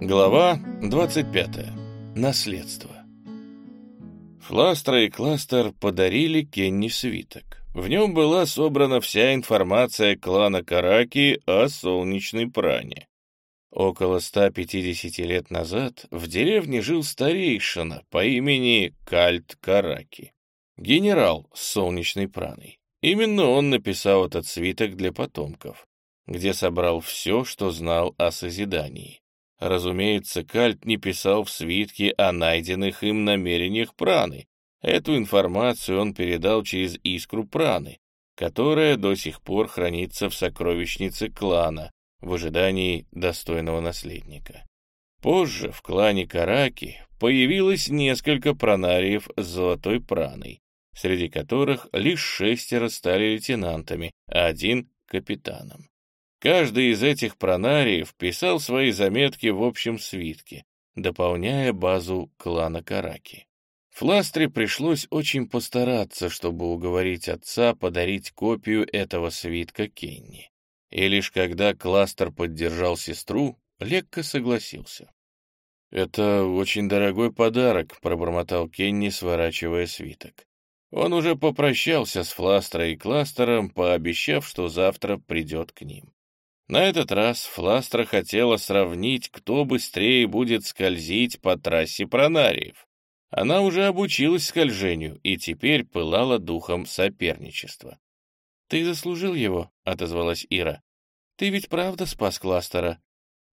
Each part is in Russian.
Глава 25. Наследство. Фластер и Кластер подарили Кенни свиток. В нем была собрана вся информация клана Караки о солнечной пране. Около 150 лет назад в деревне жил старейшина по имени Кальт Караки, генерал с солнечной праной. Именно он написал этот свиток для потомков, где собрал все, что знал о созидании. Разумеется, Кальт не писал в свитке о найденных им намерениях праны. Эту информацию он передал через искру праны, которая до сих пор хранится в сокровищнице клана в ожидании достойного наследника. Позже в клане Караки появилось несколько пранариев с золотой праной, среди которых лишь шестеро стали лейтенантами, а один — капитаном. Каждый из этих пронариев писал свои заметки в общем свитке, дополняя базу клана Караки. Фластре пришлось очень постараться, чтобы уговорить отца подарить копию этого свитка Кенни. И лишь когда Кластер поддержал сестру, Лекка согласился. «Это очень дорогой подарок», — пробормотал Кенни, сворачивая свиток. Он уже попрощался с Фластрой и Кластером, пообещав, что завтра придет к ним. На этот раз Фластра хотела сравнить, кто быстрее будет скользить по трассе пронариев. Она уже обучилась скольжению и теперь пылала духом соперничества. «Ты заслужил его», — отозвалась Ира. «Ты ведь правда спас Кластера?»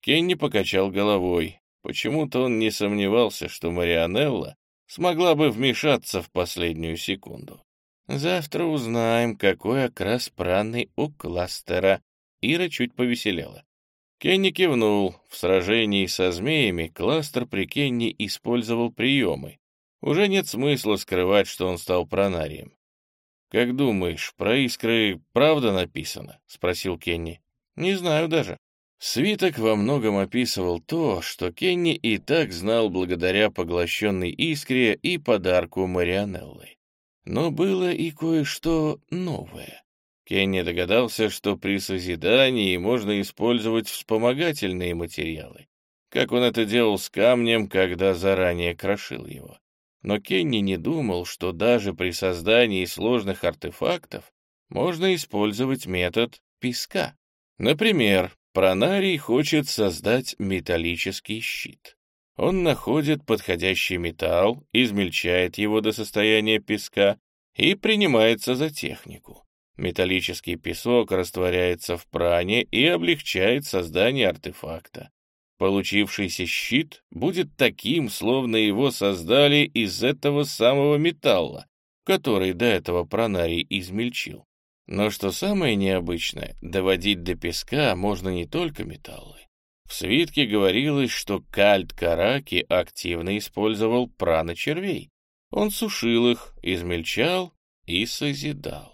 Кенни покачал головой. Почему-то он не сомневался, что Марианелла смогла бы вмешаться в последнюю секунду. «Завтра узнаем, какой окрас праны у Кластера», Ира чуть повеселела. Кенни кивнул. В сражении со змеями кластер при Кенни использовал приемы. Уже нет смысла скрывать, что он стал пронарием. «Как думаешь, про искры правда написано?» — спросил Кенни. «Не знаю даже». Свиток во многом описывал то, что Кенни и так знал благодаря поглощенной искре и подарку Марианеллы. Но было и кое-что новое. Кенни догадался, что при созидании можно использовать вспомогательные материалы, как он это делал с камнем, когда заранее крошил его. Но Кенни не думал, что даже при создании сложных артефактов можно использовать метод песка. Например, Пронарий хочет создать металлический щит. Он находит подходящий металл, измельчает его до состояния песка и принимается за технику. Металлический песок растворяется в пране и облегчает создание артефакта. Получившийся щит будет таким, словно его создали из этого самого металла, который до этого пронарий измельчил. Но что самое необычное, доводить до песка можно не только металлы. В свитке говорилось, что кальт Караки активно использовал праночервей. Он сушил их, измельчал и созидал.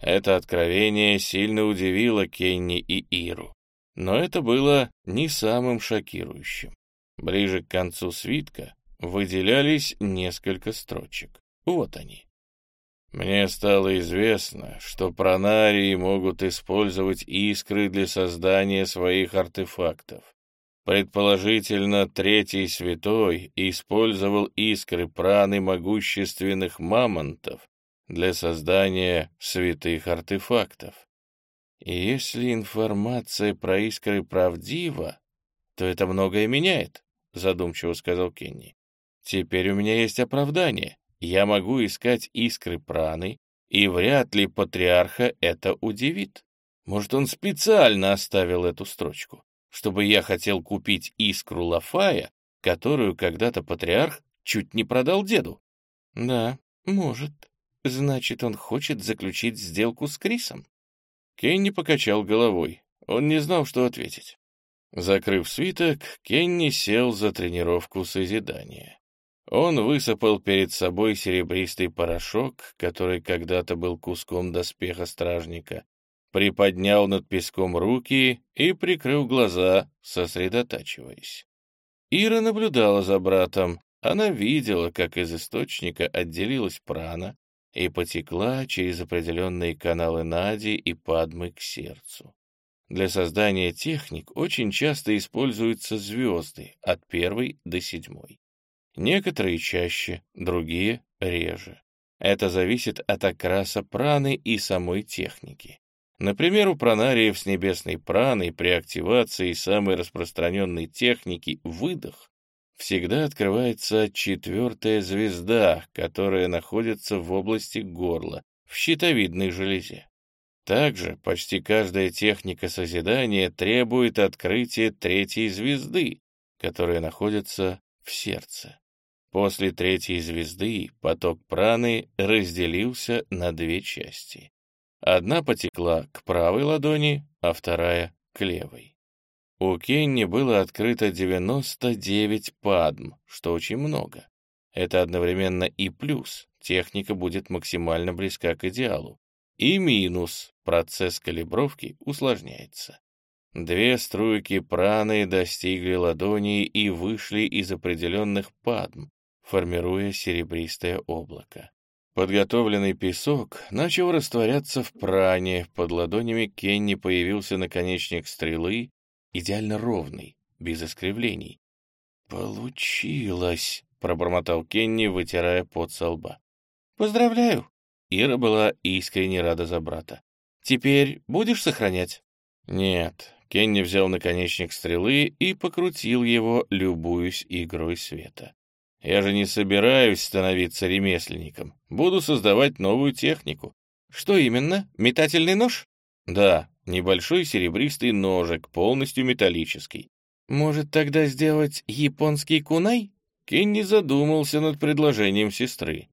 Это откровение сильно удивило Кенни и Иру. Но это было не самым шокирующим. Ближе к концу свитка выделялись несколько строчек. Вот они. Мне стало известно, что пронарии могут использовать искры для создания своих артефактов. Предположительно, Третий Святой использовал искры праны могущественных мамонтов для создания святых артефактов. И если информация про искры правдива, то это многое меняет, задумчиво сказал Кенни. Теперь у меня есть оправдание. Я могу искать искры праны, и вряд ли патриарха это удивит. Может, он специально оставил эту строчку, чтобы я хотел купить искру Лафая, которую когда-то патриарх чуть не продал деду. Да, может, Значит, он хочет заключить сделку с Крисом? Кенни покачал головой. Он не знал, что ответить. Закрыв свиток, Кенни сел за тренировку созидания. Он высыпал перед собой серебристый порошок, который когда-то был куском доспеха стражника, приподнял над песком руки и прикрыл глаза, сосредотачиваясь. Ира наблюдала за братом. Она видела, как из источника отделилась прана, и потекла через определенные каналы Нади и Падмы к сердцу. Для создания техник очень часто используются звезды от первой до седьмой. Некоторые чаще, другие реже. Это зависит от окраса праны и самой техники. Например, у пранариев с небесной праной при активации самой распространенной техники «выдох» всегда открывается четвертая звезда, которая находится в области горла, в щитовидной железе. Также почти каждая техника созидания требует открытия третьей звезды, которая находится в сердце. После третьей звезды поток праны разделился на две части. Одна потекла к правой ладони, а вторая — к левой. У Кенни было открыто 99 падм, что очень много. Это одновременно и плюс, техника будет максимально близка к идеалу, и минус, процесс калибровки усложняется. Две струйки праны достигли ладони и вышли из определенных падм, формируя серебристое облако. Подготовленный песок начал растворяться в пране, под ладонями Кенни появился наконечник стрелы, идеально ровный, без искривлений. «Получилось!» — пробормотал Кенни, вытирая пот со лба. «Поздравляю!» Ира была искренне рада за брата. Теперь будешь сохранять? Нет. Кенни взял наконечник стрелы и покрутил его, любуясь игрой света. Я же не собираюсь становиться ремесленником. Буду создавать новую технику. Что именно? Метательный нож? Да, небольшой серебристый ножик, полностью металлический. Может, тогда сделать японский кунай? Кенни задумался над предложением сестры.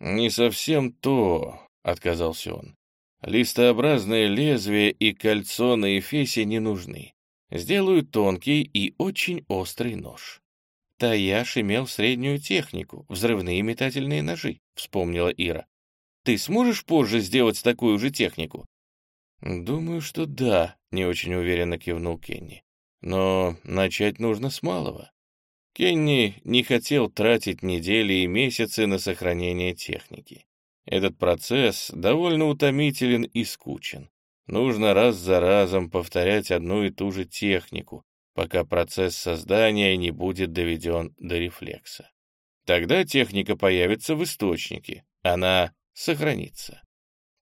«Не совсем то», — отказался он. Листообразное лезвие и кольцо на эфесе не нужны. Сделаю тонкий и очень острый нож. Таяш имел среднюю технику, взрывные метательные ножи, вспомнила Ира. Ты сможешь позже сделать такую же технику? Думаю, что да, не очень уверенно кивнул Кенни. Но начать нужно с малого. Кенни не хотел тратить недели и месяцы на сохранение техники. Этот процесс довольно утомителен и скучен. Нужно раз за разом повторять одну и ту же технику, пока процесс создания не будет доведен до рефлекса. Тогда техника появится в источнике, она сохранится.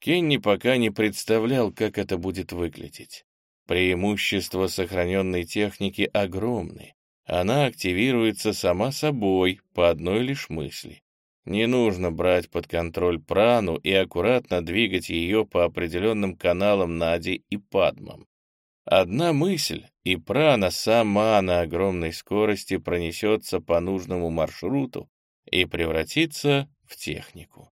Кенни пока не представлял, как это будет выглядеть. Преимущества сохраненной техники огромны. Она активируется сама собой по одной лишь мысли. Не нужно брать под контроль прану и аккуратно двигать ее по определенным каналам Нади и Падмам. Одна мысль, и прана сама на огромной скорости пронесется по нужному маршруту и превратится в технику.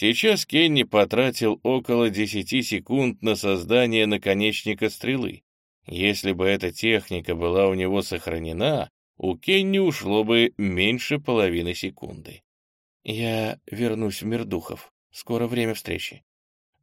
Сейчас Кенни потратил около 10 секунд на создание наконечника стрелы. Если бы эта техника была у него сохранена, у Кенни ушло бы меньше половины секунды. «Я вернусь в мир духов. Скоро время встречи».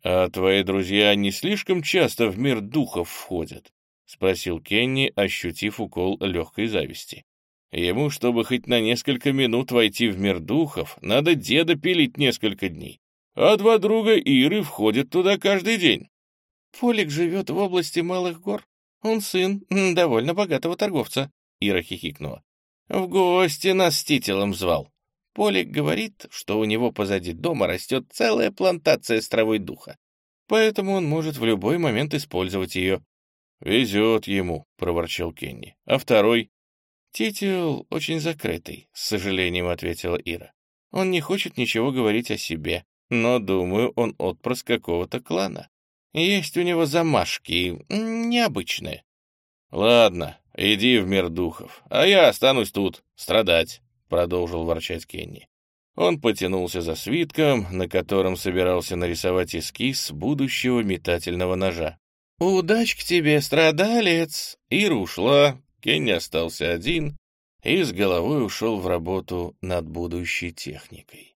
«А твои друзья не слишком часто в мир духов входят?» — спросил Кенни, ощутив укол легкой зависти. Ему, чтобы хоть на несколько минут войти в мир духов, надо деда пилить несколько дней. А два друга Иры входят туда каждый день. Полик живет в области Малых гор. Он сын довольно богатого торговца. Ира хихикнула. В гости нас с Тителом звал. Полик говорит, что у него позади дома растет целая плантация с травой духа, поэтому он может в любой момент использовать ее. «Везет ему», — проворчал Кенни. «А второй?» «Титил очень закрытый», — с сожалением ответила Ира. «Он не хочет ничего говорить о себе, но, думаю, он отпрыск какого-то клана. Есть у него замашки необычные». «Ладно, иди в мир духов, а я останусь тут, страдать». — продолжил ворчать Кенни. Он потянулся за свитком, на котором собирался нарисовать эскиз будущего метательного ножа. «Удач к тебе, страдалец!» Ира ушла, Кенни остался один и с головой ушел в работу над будущей техникой.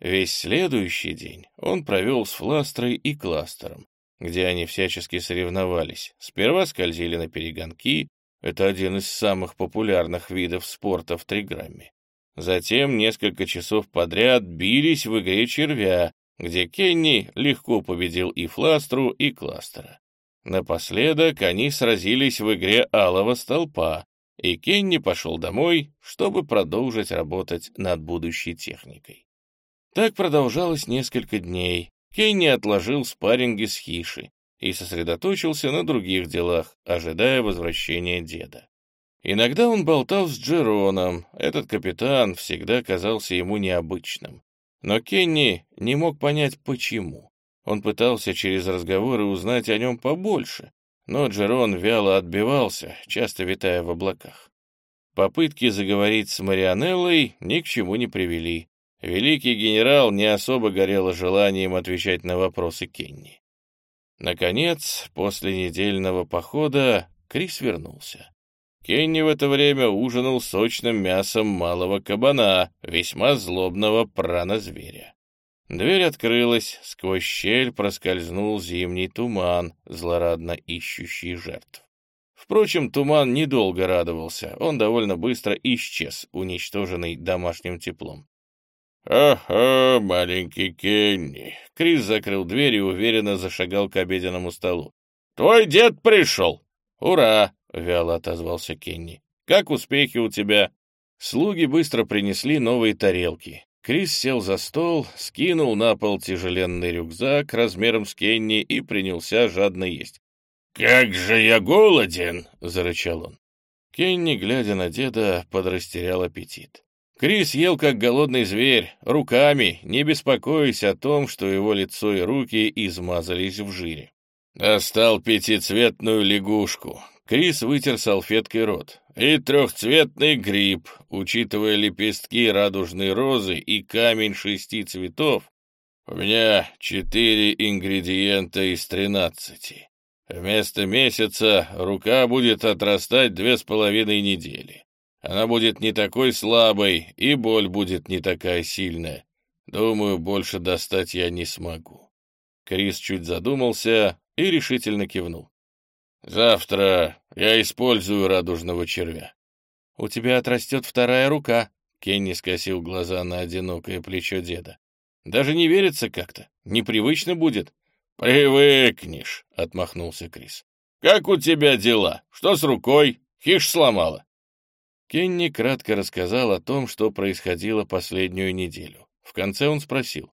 Весь следующий день он провел с Фластрой и Кластером, где они всячески соревновались. Сперва скользили на перегонки, это один из самых популярных видов спорта в Триграмме. Затем несколько часов подряд бились в игре червя, где Кенни легко победил и Фластру, и Кластера. Напоследок они сразились в игре алого столпа, и Кенни пошел домой, чтобы продолжить работать над будущей техникой. Так продолжалось несколько дней. Кенни отложил спарринги с Хиши и сосредоточился на других делах, ожидая возвращения деда. Иногда он болтал с Джероном, этот капитан всегда казался ему необычным. Но Кенни не мог понять, почему. Он пытался через разговоры узнать о нем побольше, но Джерон вяло отбивался, часто витая в облаках. Попытки заговорить с Марианеллой ни к чему не привели. Великий генерал не особо горел желанием отвечать на вопросы Кенни. Наконец, после недельного похода, Крис вернулся. Кенни в это время ужинал сочным мясом малого кабана, весьма злобного прана-зверя. Дверь открылась, сквозь щель проскользнул зимний туман, злорадно ищущий жертв. Впрочем, туман недолго радовался, он довольно быстро исчез, уничтоженный домашним теплом. «Ага, маленький Кенни!» Крис закрыл дверь и уверенно зашагал к обеденному столу. «Твой дед пришел!» «Ура!» — вяло отозвался Кенни. «Как успехи у тебя?» Слуги быстро принесли новые тарелки. Крис сел за стол, скинул на пол тяжеленный рюкзак размером с Кенни и принялся жадно есть. «Как же я голоден!» — зарычал он. Кенни, глядя на деда, подрастерял аппетит. Крис ел как голодный зверь, руками, не беспокоясь о том, что его лицо и руки измазались в жире. Достал пятицветную лягушку. Крис вытер салфеткой рот. И трехцветный гриб, учитывая лепестки радужной розы и камень шести цветов, у меня четыре ингредиента из тринадцати. Вместо месяца рука будет отрастать две с половиной недели. Она будет не такой слабой, и боль будет не такая сильная. Думаю, больше достать я не смогу. Крис чуть задумался и решительно кивнул. «Завтра я использую радужного червя». «У тебя отрастет вторая рука», — Кенни скосил глаза на одинокое плечо деда. «Даже не верится как-то. Непривычно будет». «Привыкнешь», — отмахнулся Крис. «Как у тебя дела? Что с рукой? Хиш сломала?» Кенни кратко рассказал о том, что происходило последнюю неделю. В конце он спросил.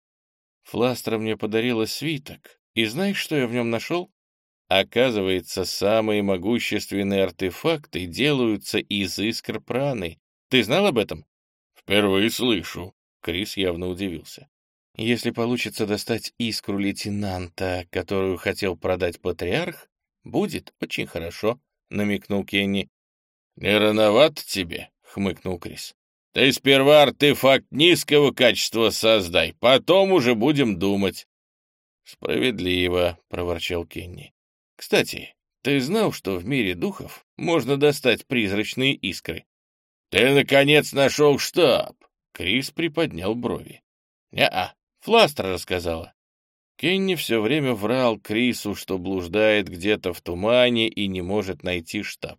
«Фластра мне подарила свиток, и знаешь, что я в нем нашел?» Оказывается, самые могущественные артефакты делаются из искр праны. Ты знал об этом? Впервые слышу. Крис явно удивился. Если получится достать искру лейтенанта, которую хотел продать патриарх, будет очень хорошо, намекнул Кенни. «Не рановато тебе?» — хмыкнул Крис. «Ты сперва артефакт низкого качества создай, потом уже будем думать». «Справедливо», — проворчал Кенни. «Кстати, ты знал, что в мире духов можно достать призрачные искры?» «Ты, наконец, нашел штаб!» Крис приподнял брови. «Не-а, Фластер рассказала». Кенни все время врал Крису, что блуждает где-то в тумане и не может найти штаб.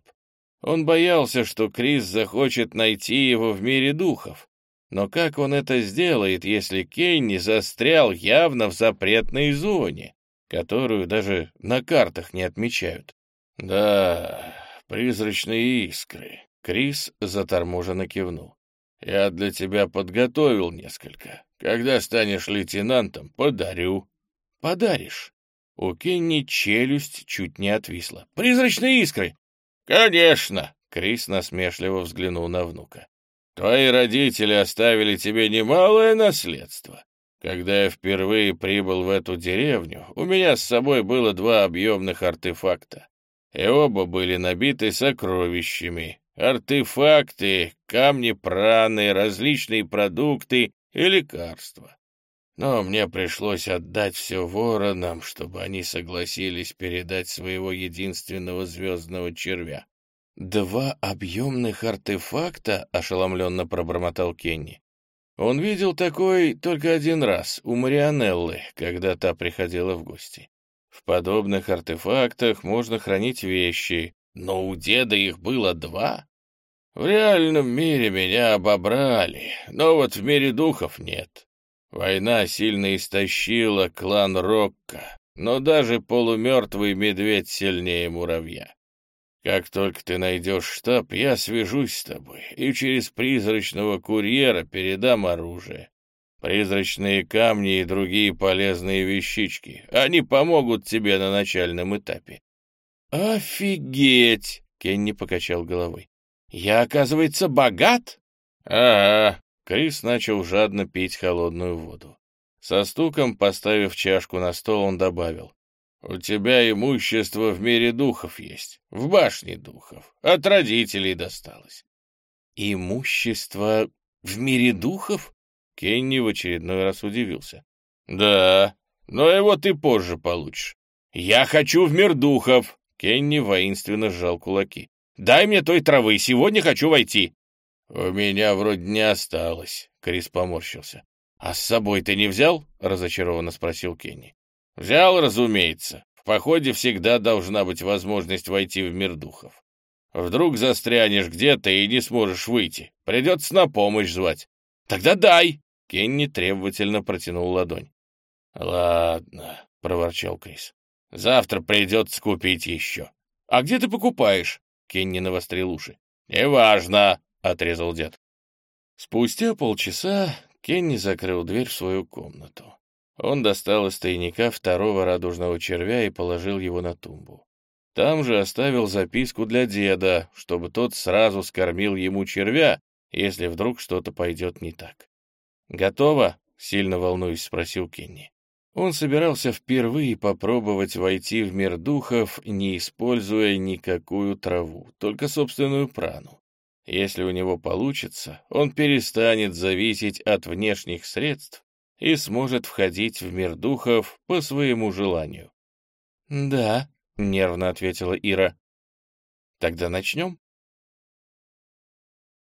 Он боялся, что Крис захочет найти его в мире духов. Но как он это сделает, если Кенни застрял явно в запретной зоне, которую даже на картах не отмечают? Да, призрачные искры. Крис заторможенно кивнул. Я для тебя подготовил несколько. Когда станешь лейтенантом, подарю. Подаришь. У Кенни челюсть чуть не отвисла. Призрачные искры! «Конечно!» — Крис насмешливо взглянул на внука. «Твои родители оставили тебе немалое наследство. Когда я впервые прибыл в эту деревню, у меня с собой было два объемных артефакта, и оба были набиты сокровищами. Артефакты, камни праны, различные продукты и лекарства. Но мне пришлось отдать все воронам, чтобы они согласились передать своего единственного звездного червя. «Два объемных артефакта?» — ошеломленно пробормотал Кенни. Он видел такой только один раз, у Марианеллы, когда та приходила в гости. В подобных артефактах можно хранить вещи, но у деда их было два. В реальном мире меня обобрали, но вот в мире духов нет. Война сильно истощила клан Рокка, но даже полумертвый медведь сильнее муравья. Как только ты найдешь штаб, я свяжусь с тобой и через призрачного курьера передам оружие. Призрачные камни и другие полезные вещички. Они помогут тебе на начальном этапе. «Офигеть!» — Кенни покачал головой. «Я, оказывается, богат?» «Ага». Крис начал жадно пить холодную воду. Со стуком, поставив чашку на стол, он добавил. «У тебя имущество в мире духов есть, в башне духов. От родителей досталось». «Имущество в мире духов?» Кенни в очередной раз удивился. «Да, но его ты позже получишь». «Я хочу в мир духов!» Кенни воинственно сжал кулаки. «Дай мне той травы, сегодня хочу войти!» «У меня вроде не осталось», — Крис поморщился. «А с собой ты не взял?» — разочарованно спросил Кенни. «Взял, разумеется. В походе всегда должна быть возможность войти в мир духов. Вдруг застрянешь где-то и не сможешь выйти. Придется на помощь звать. Тогда дай!» Кенни требовательно протянул ладонь. «Ладно», — проворчал Крис. «Завтра придется купить еще». «А где ты покупаешь?» Кенни навострил уши. «Неважно», — отрезал дед. Спустя полчаса Кенни закрыл дверь в свою комнату. Он достал из тайника второго радужного червя и положил его на тумбу. Там же оставил записку для деда, чтобы тот сразу скормил ему червя, если вдруг что-то пойдет не так. «Готово?» — сильно волнуясь, спросил Кенни. Он собирался впервые попробовать войти в мир духов, не используя никакую траву, только собственную прану. Если у него получится, он перестанет зависеть от внешних средств и сможет входить в мир духов по своему желанию. «Да», — нервно ответила Ира. «Тогда начнем?»